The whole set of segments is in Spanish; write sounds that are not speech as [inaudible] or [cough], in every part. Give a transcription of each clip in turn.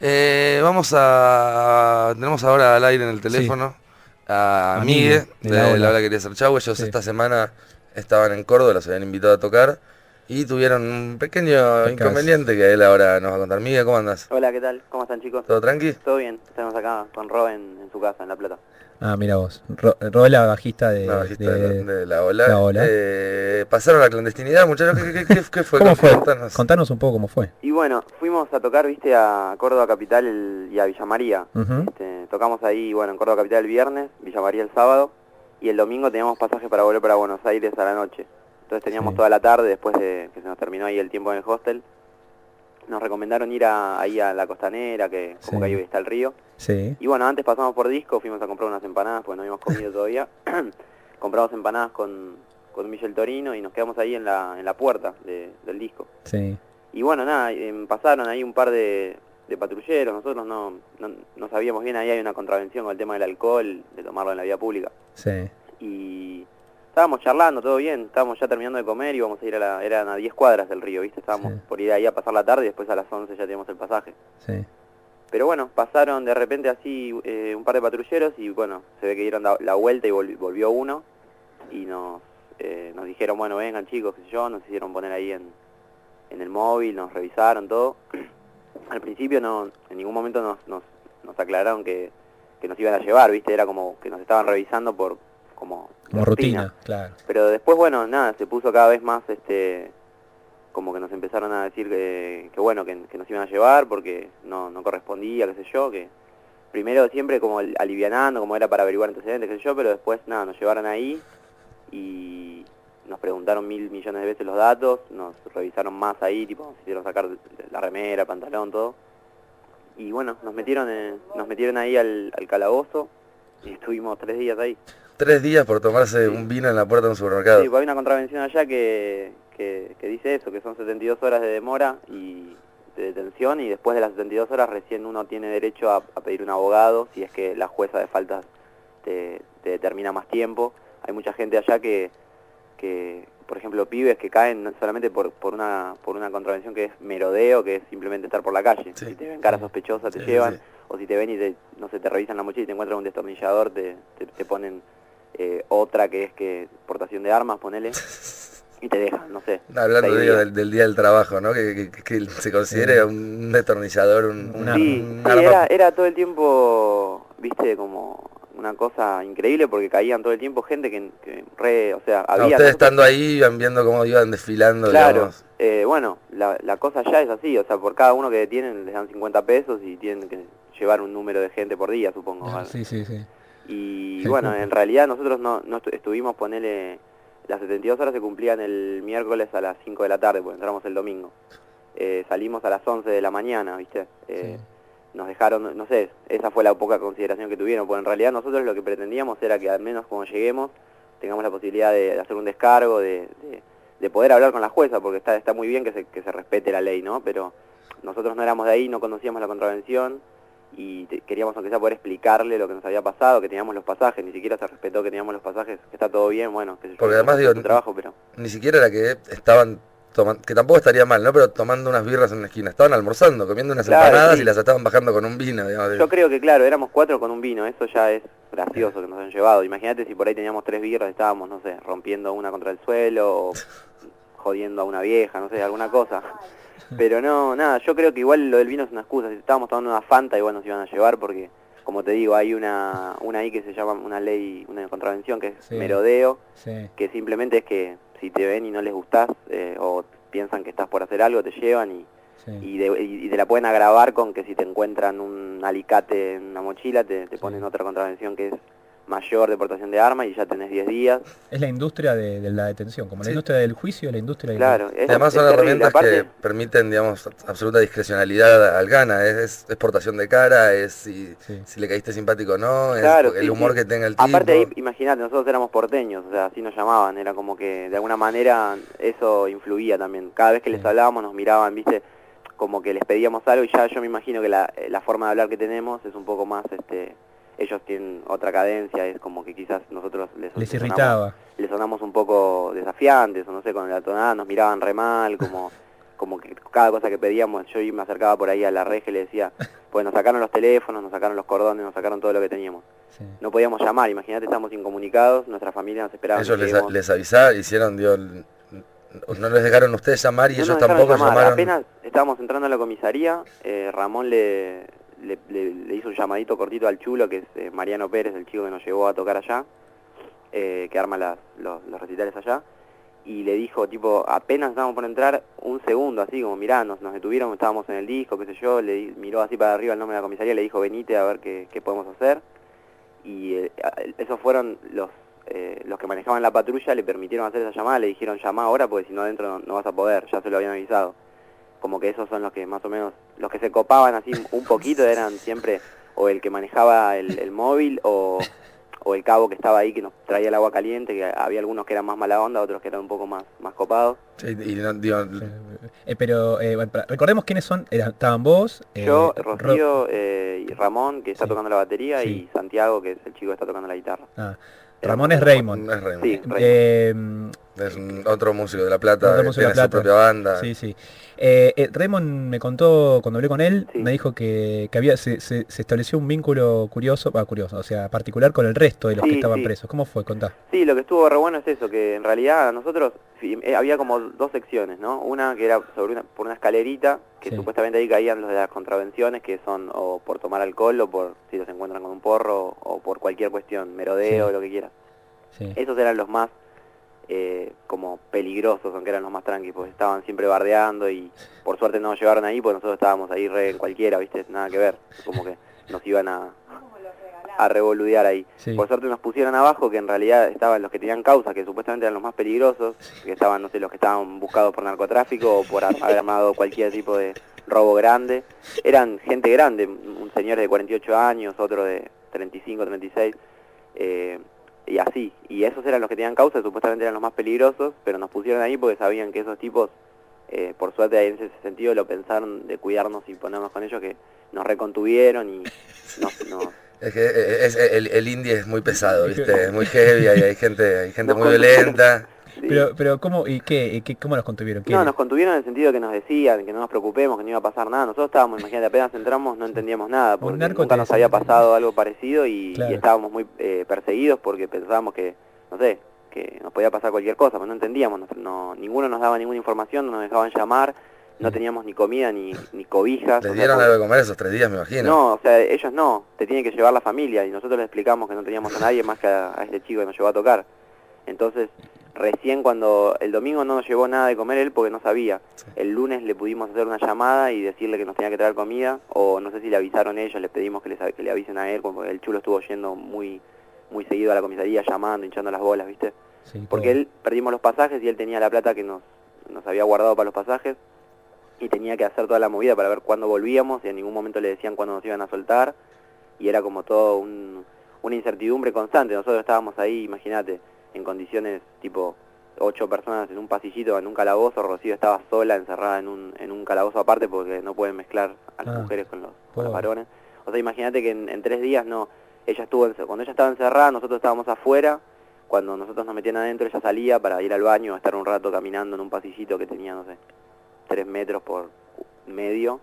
Eh, vamos a. Tenemos ahora al aire en el teléfono a A Migue, de de La La. Ola Quería Ser Chau. Ellos Sí. esta semana estaban en Córdoba, los habían invitado a tocar y tuvieron un pequeño inconveniente que él ahora nos va a contar. Migue, ¿cómo andas? Hola, ¿qué tal? ¿Cómo están chicos? ¿Todo tranqui? ¿Todo bien? Estamos acá con Rob en, en su casa, en La Plata. Ah, mira vos. Ro Rola, bajista de, La bajista de- de, la- de La Ola. La Ola. Eh, pasaron a la clandestinidad, muchachos. ¿Qué, qué- qué- qué fue? ¿Cómo fue? Contanos. Contanos un poco cómo fue. Y bueno, fuimos a tocar, viste, a Córdoba Capital el- y a Villa María. Este, tocamos ahí, bueno, en Córdoba Capital el viernes, Villa María el sábado, y el domingo teníamos pasaje para volver para Buenos Aires a la noche. Entonces teníamos Sí. toda la tarde, después de que se nos terminó ahí el tiempo en el hostel. Nos recomendaron ir a- ahí a la costanera, que como Sí. que ahí está el río. Sí. Y bueno, antes pasamos por disco, fuimos a comprar unas empanadas, porque no habíamos comido todavía. [coughs] Compramos empanadas con, con Michel Torino y nos quedamos ahí en la, en la puerta de- del disco. Sí. Y bueno, nada, em, pasaron ahí un par de, de patrulleros, nosotros no, no, no sabíamos bien, ahí hay una contravención con el tema del alcohol, de tomarlo en la vía pública. Sí. Y estábamos charlando, todo bien, estábamos ya terminando de comer y íbamos a ir a la, eran a 10 cuadras del río, ¿viste? Estábamos Sí. por ir ahí a pasar la tarde y después a las 11 ya teníamos el pasaje. Sí. Pero bueno, pasaron de repente así eh, un par de patrulleros y bueno, se ve que dieron la, la vuelta y volvi- volvió uno y nos, eh, nos dijeron, bueno, vengan chicos, qué sé yo, nos hicieron poner ahí en, en el móvil, nos revisaron todo. [clears throat] Al principio no, en ningún momento nos, nos, nos aclararon que, que nos iban a llevar, ¿viste? Era como que nos estaban revisando por como, Como rutina, claro. pero después, bueno, nada, se puso cada vez más, este, como que nos empezaron a decir que, que bueno, que, que nos iban a llevar porque no, no correspondía, qué sé yo, que primero siempre como al- alivianando, como era para averiguar antecedentes, qué sé yo, pero después, nada, nos llevaron ahí y nos preguntaron mil millones de veces los datos, nos revisaron más ahí, tipo, nos hicieron sacar la remera, el pantalón, todo. Y bueno, nos metieron, en- nos metieron ahí al, al calabozo y estuvimos tres días ahí. Tres días por tomarse Sí. un vino en la puerta de un supermercado. Sí, pues hay una contravención allá que, que, que dice eso, que son 72 horas de demora y de detención y después de las 72 horas recién uno tiene derecho a, a pedir un abogado si es que la jueza de faltas te, te determina más tiempo. Hay mucha gente allá que, que por ejemplo, pibes que caen solamente por, por, una, por una contravención que es merodeo, que es simplemente estar por la calle. Sí. Si te ven cara sospechosa te Sí, llevan, sí. o si te ven y te, no sé, te revisan la mochila y te encuentran un destornillador, te, te, te ponen eh, otra que es que portación de armas, ponele, y te dejan, no sé. [laughs] Hablando del, del día del trabajo, ¿no? Que, que- que se considere un destornillador, un, Una- Sí, un sí, arma. era, era todo el tiempo, viste, como una cosa increíble porque caían todo el tiempo gente que, que re, o sea, Ah, había... ustedes estando ahí iban viendo cómo iban desfilando, Claro, digamos. eh, bueno, la, la cosa ya es así, o sea, por cada uno que detienen les dan 50 pesos y tienen que llevar un número de gente por día, supongo. Ah. Sí, sí, sí. Y bueno, en realidad nosotros no, no estu- estuvimos, ponele, las 72 horas se cumplían el miércoles a las 5 de la tarde, porque entramos el domingo. Eh, salimos a las 11 de la mañana, ¿viste? Eh, Sí. Nos dejaron, no sé, esa fue la poca consideración que tuvieron, porque en realidad nosotros lo que pretendíamos era que al menos cuando lleguemos tengamos la posibilidad de, de hacer un descargo, de, de- de poder hablar con la jueza, porque está, está muy bien que se, que se respete la ley, ¿no? Pero nosotros no éramos de ahí, no conocíamos la contravención y te- queríamos aunque sea poder explicarle lo que nos había pasado, que teníamos los pasajes, ni siquiera se respetó que teníamos los pasajes, que está todo bien, bueno, que Porque además, digo, un trabajo, pero Ni siquiera era que estaban tomando, que tampoco estaría mal, ¿no? Pero tomando unas birras en una esquina. Estaban almorzando, comiendo unas Claro, empanadas sí. y las estaban bajando con un vino, digamos. yo creo que claro, éramos cuatro con un vino, eso ya es gracioso que nos han llevado. Imagínate si por ahí teníamos tres birras, estábamos, no sé, rompiendo una contra el suelo o jodiendo a una vieja, no sé, alguna cosa. [laughs] Pero no, nada, yo creo que igual lo del vino es una excusa. Si estábamos tomando una Fanta, igual nos iban a llevar porque, como te digo, hay una, una ahí que se llama una ley, una contravención que es Sí. merodeo, Sí. que simplemente es que si te ven y no les gustás eh, o piensan que estás por hacer algo, te llevan y, sí. y, de- y- y te la pueden agravar con que si te encuentran un alicate en una mochila, te, te ponen otra contravención que es mayor de portación de armas y ya tenés 10 días. Es la industria de, de la detención, como Sí. la industria del juicio, la industria de Claro, es, Y además es son terrible. herramientas Aparte, que permiten, digamos, absoluta discrecionalidad al gana. Es, es, es portación de cara, es si, Sí. si le caíste simpático o no, es Claro, el sí, humor sí. que tenga el tipo. Aparte ahí, imagínate, nosotros éramos porteños, o sea, así nos llamaban, era como que de alguna manera eso influía también. Cada vez que les hablábamos nos miraban, viste, como que les pedíamos algo y ya yo me imagino que la, la forma de hablar que tenemos es un poco más, este, ellos tienen otra cadencia, es como que quizás nosotros les, Les sonamos- irritaba. les sonamos un poco desafiantes, o no sé, con la tonada nos miraban re mal, como, [laughs] como que cada cosa que pedíamos, yo me acercaba por ahí a la reja y le decía, pues nos sacaron los teléfonos, nos sacaron los cordones, nos sacaron todo lo que teníamos. Sí. No podíamos llamar, imagínate, estamos incomunicados, nuestra familia nos esperaba. Ellos les, les avisaron, hicieron, digo, l- no les dejaron ustedes llamar y No ellos tampoco llamar. llamaron. Apenas estábamos entrando a la comisaría, eh, Ramón le, le, le- le hizo un llamadito cortito al chulo, que es eh, Mariano Pérez, el chico que nos llevó a tocar allá, eh, que arma las- los, los recitales allá, y le dijo, tipo, apenas estábamos por entrar, un segundo, así como, mirá, nos, detuvieron, estábamos en el disco, qué sé yo, le miró así para arriba el nombre de la comisaría, le dijo, venite a ver qué, qué podemos hacer, y eh, esos fueron los eh, los que manejaban la patrulla le permitieron hacer esa llamada, le dijeron llama ahora porque si no adentro no, no vas a poder, ya se lo habían avisado. Como que esos son los que más o menos, los que se copaban así un poquito eran siempre o el que manejaba el, el móvil o, o el cabo que estaba ahí que nos traía el agua caliente, que había algunos que eran más mala onda, otros que eran un poco más, más copados. Sí, y no, digo, Eh, pero eh, bueno, para- recordemos quiénes son. Estaban vos. eh, Yo, Ro- Rocío eh, y Ramón, que está Sí. tocando la batería, Sí. y Santiago, que es el chico que está tocando la guitarra. ah, Ramón es Raymond. no es Raymond. Sí, Raymond. Es un- otro músico de La Plata, Otro de La su propia banda. Sí, sí. Eh, eh, Raymond me contó, cuando hablé con él, Sí. me dijo que, que había se, se- se estableció un vínculo curioso, ah, curioso, o sea, particular con el resto de los que estaban sí. presos. ¿Cómo fue? Contá. Sí, lo que estuvo re bueno es eso, que en realidad nosotros eh, había como dos secciones, ¿no? Una que era sobre una, por una escalerita, que Sí. supuestamente ahí caían los de las contravenciones, que son o por tomar alcohol o por si los encuentran con un porro o por cualquier cuestión, merodeo, Sí. lo que quieras. Sí. Esos eran los más eh, como peligrosos, aunque eran los más tranquilos, porque estaban siempre bardeando y por suerte no nos llevaron ahí, porque nosotros estábamos ahí re en cualquiera, ¿viste? Nada que ver, como que nos iban a, a revoludear ahí. Sí. Por suerte nos pusieron abajo, que en realidad estaban los que tenían causa, que supuestamente eran los más peligrosos, que estaban, no sé, los que estaban buscados por narcotráfico o por ha- haber armado cualquier tipo de robo grande. Eran gente grande, un señor de 48 años, otro de 35, 36, eh, y así. Y esos eran los que tenían causa, supuestamente eran los más peligrosos, pero nos pusieron ahí porque sabían que esos tipos, eh, por suerte en ese sentido lo pensaron de cuidarnos y ponernos con ellos, que nos recontuvieron y nos... nos [laughs] Es que eh, es- el, el indie es muy pesado, [laughs] ¿viste? Es muy heavy, hay, hay gente, hay gente muy violenta. Sí. Pero, pero ¿cómo, y qué, y qué- cómo los contuvieron? ¿Qué No, era? nos contuvieron en el sentido que nos decían que no nos preocupemos, que no iba a pasar nada. Nosotros estábamos, imagínate, apenas entramos no entendíamos nada, porque narco nunca nos había pasado algo parecido y, estábamos muy eh, perseguidos porque pensábamos que, no sé, que nos podía pasar cualquier cosa, pero no entendíamos, no, no- ninguno nos daba ninguna información, no nos dejaban llamar, no teníamos ni comida ni, ni cobijas. Les o sea, dieron algo de comer esos tres días, me imagino. no, o sea, ellos no, te tienen que llevar la familia y nosotros les explicamos que no teníamos a nadie más que a, a este chico que nos llevó a tocar. Entonces, recién cuando el domingo no nos llevó nada de comer él porque no sabía. El lunes le pudimos hacer una llamada y decirle que nos tenía que traer comida o no sé si le avisaron ellos, les pedimos que, les, que le avisen a él porque el chulo estuvo yendo muy muy seguido a la comisaría llamando, hinchando las bolas, ¿viste? Sí, Porque todo. él perdimos los pasajes y él tenía la plata que nos, nos había guardado para los pasajes y tenía que hacer toda la movida para ver cuándo volvíamos y en ningún momento le decían cuándo nos iban a soltar y era como todo un- una incertidumbre constante. Nosotros estábamos ahí, imagínate, en condiciones tipo ocho personas en un pasillito, en un calabozo, Rocío estaba sola, encerrada en un, en un calabozo aparte porque no pueden mezclar a las Ah, mujeres con los, con los varones. O sea, imagínate que en, en tres días no, ella estuvo, ence- cuando ella estaba encerrada, nosotros estábamos afuera, cuando nosotros nos metían adentro, ella salía para ir al baño, a estar un rato caminando en un pasillito que tenía, no sé, tres metros por medio.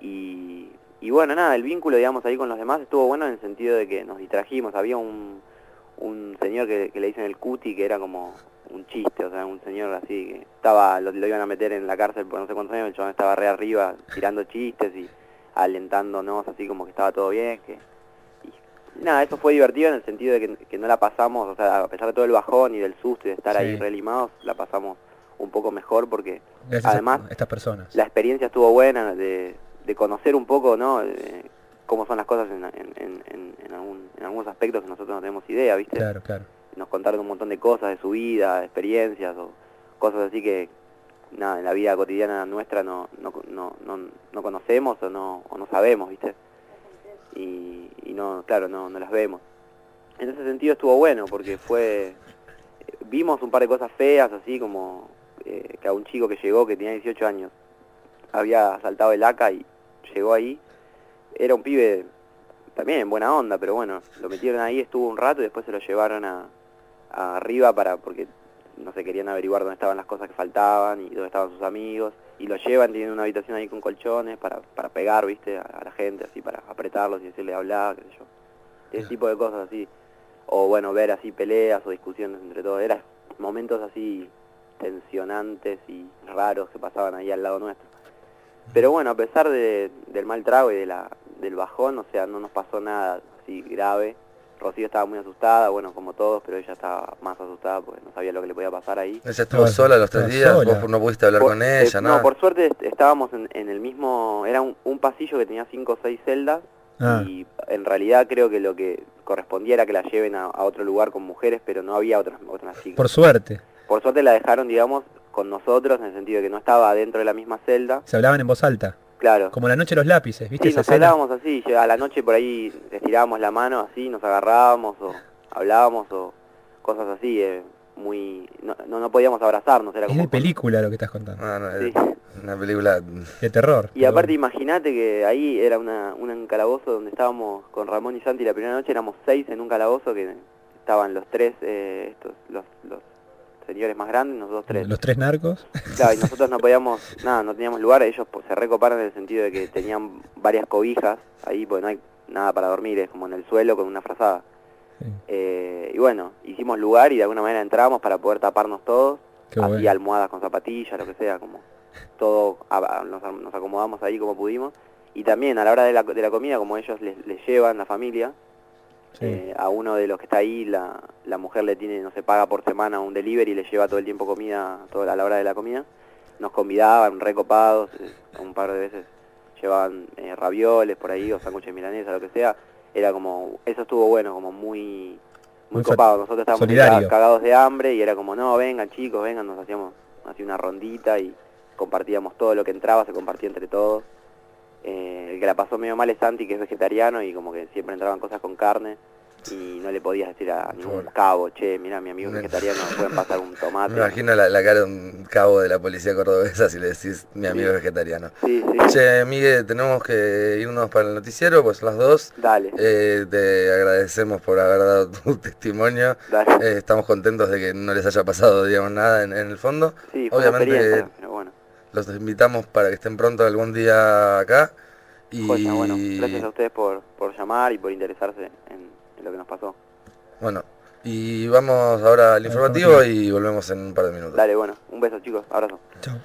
Y, y bueno, nada, el vínculo, digamos, ahí con los demás estuvo bueno en el sentido de que nos distrajimos. Había un, un señor que, que le dicen el cuti, que era como un chiste, o sea, un señor así que estaba, lo, lo iban a meter en la cárcel por no sé cuántos años, el chabón estaba re arriba tirando chistes y alentándonos así como que estaba todo bien, que y nada, eso fue divertido en el sentido de que, que no la pasamos, o sea, a pesar de todo el bajón y del susto y de estar Sí. ahí relimados, la pasamos un poco mejor porque Gracias además, estas personas. la experiencia estuvo buena de, de conocer un poco, ¿no? Eh, cómo son las cosas en, en, en, en- algún- en algunos aspectos que nosotros no tenemos idea, ¿viste? Claro, claro. Nos contaron un montón de cosas de su vida, experiencias o cosas así que nada, en la vida cotidiana nuestra no, no, no, no, no conocemos o no, o no sabemos, ¿viste? Y, y no, claro, no, no las vemos. En ese sentido estuvo bueno porque fue, vimos un par de cosas feas así como eh, que a un chico que llegó que tenía 18 años había saltado el ACA y llegó ahí, era un pibe también en buena onda, pero bueno, lo metieron ahí, estuvo un rato y después se lo llevaron a, a arriba para, porque no sé, querían averiguar dónde estaban las cosas que faltaban y dónde estaban sus amigos. Y lo llevan, tienen una habitación ahí con colchones para, para pegar, viste, a, a la gente, así, para apretarlos y decirle hablar, qué sé yo. Ese tipo de cosas así. O bueno, ver así peleas o discusiones entre todos. Eran momentos así tensionantes y raros que pasaban ahí al lado nuestro. Pero bueno, a pesar de, del mal trago y de la, del bajón, o sea, no nos pasó nada así grave. Rocío estaba muy asustada, bueno, como todos, pero ella estaba más asustada porque no sabía lo que le podía pasar ahí. Ella estuvo sola los tres días, sola. vos no pudiste hablar Por- con eh, ella, nada. No, por suerte est- estábamos en, en el mismo, era un, un pasillo que tenía cinco o seis celdas Ah, y en realidad creo que lo que correspondía era que la lleven a, a otro lugar con mujeres, pero no había otras, otras chicas. por suerte. Por suerte la dejaron, digamos, con nosotros en el sentido de que no estaba dentro de la misma celda, Se hablaban en voz alta. Claro. Como la noche de los lápices, ¿viste Sí, esa nos escena? hablábamos así, a la noche por ahí estirábamos la mano así, nos agarrábamos o hablábamos o cosas así, eh, muy... No, no, no podíamos abrazarnos, era Es como... de película lo que estás contando. No, no, Sí. una película... De terror. Y aparte imagínate que ahí era una, un calabozo donde estábamos con Ramón y Santi la primera noche, éramos seis en un calabozo que estaban los tres, eh, estos, más grandes, nosotros tres. Los tres narcos. Claro, y [laughs] nosotros no podíamos, nada, no teníamos lugar, ellos pues, se recoparon en el sentido de que tenían varias cobijas ahí, porque no hay nada para dormir, es como en el suelo con una frazada. Sí, Eh, y bueno, hicimos lugar y de alguna manera entramos para poder taparnos todos, qué así bueno. almohadas con zapatillas, lo que sea, como todo, nos, nos acomodamos ahí como pudimos. Y también a la hora de la, de la comida, como ellos les, les llevan la familia, Sí. eh, a uno de los que está ahí, la, la mujer le tiene, no se paga por semana un delivery y le lleva todo el tiempo comida toda a la hora de la comida. Nos convidaban, recopados, eh, un par de veces llevaban eh, ravioles por ahí o sándwiches milanesa, lo que sea. Era como, eso estuvo bueno, como muy muy Muy copado. Nosotros estábamos solidario. cagados de hambre y era como, no, vengan chicos, vengan, nos hacíamos así una rondita y compartíamos todo lo que entraba, se compartía entre todos. Eh, el que la pasó medio mal es Santi, que es vegetariano y como que siempre entraban cosas con carne y no le podías decir a ningún cabo, che, mira, mi amigo vegetariano, [laughs] pueden pasar un tomate. Me imagino la, la cara de un cabo de la policía cordobesa si le decís mi amigo es vegetariano. Sí, sí, Che, Miguel, tenemos que irnos para el noticiero, pues son las dos. dale, Eh, te agradecemos por haber dado tu [laughs] testimonio. dale. Eh, estamos contentos de que no les haya pasado, digamos, nada en, en el fondo. sí, fue obviamente-. Los invitamos para que estén pronto algún día acá. Y Joya, bueno, gracias a ustedes por, por llamar y por interesarse en, en lo que nos pasó. bueno, y vamos ahora al Al informativo y volvemos en un par de minutos. Dale, bueno, un beso chicos, abrazo. Chao.